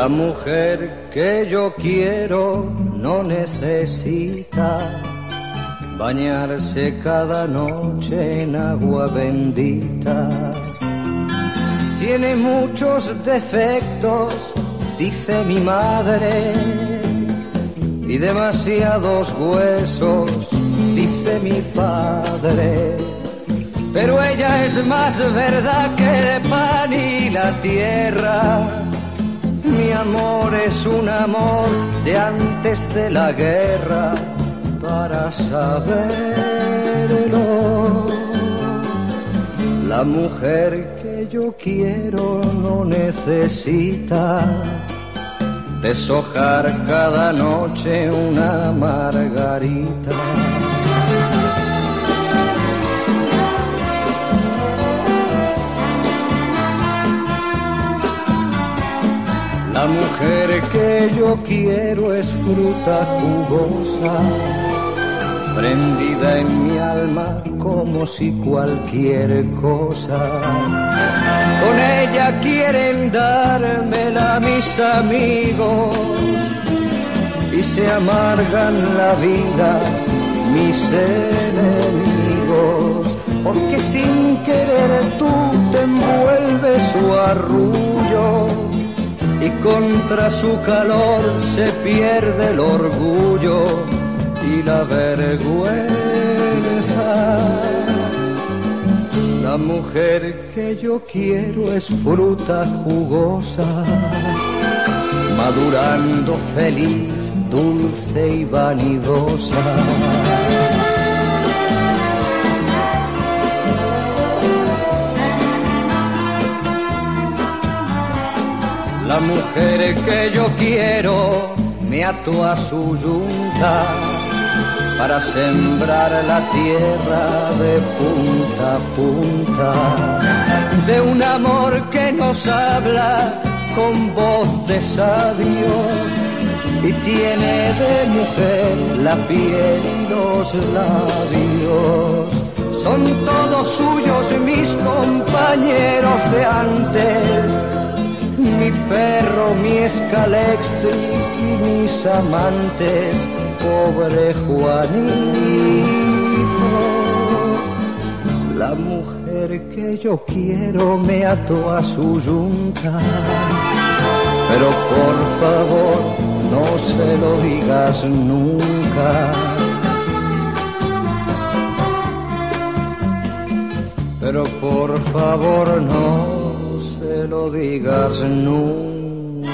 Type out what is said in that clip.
La mujer que yo quiero no necesita bañarse cada noche en agua bendita. Tiene muchos defectos, dice mi madre, y demasiados huesos, dice mi padre. Pero ella es más verdad que el pan y la tierra. Amor es un amor de antes de la guerra para saberlo. La mujer que yo quiero no necesita deshojar cada noche una margarita. Mujer que yo quiero es fruta jugosa, prendida en mi alma como si cualquier cosa. Con ella quieren dármela mis amigos y se amargan la vida mis enemigos, porque sin querer tú te envuelves su arrullo contra su calor se pierde el orgullo y la vergüenza. La mujer que yo quiero es fruta jugosa, madurando feliz, dulce y vanidosa. La mujer que yo quiero me ató a su yunta para sembrar la tierra de punta a punta. De un amor que nos habla con voz de sabio y tiene de mujer la piel y los labios. Son todos suyos mis compañeros de antes mi perro, mi escalextri y mis amantes, pobre Juanito. La mujer que yo quiero me ató a su yunta, pero por favor no se lo digas nunca. Pero por favor no se lo digas nunca.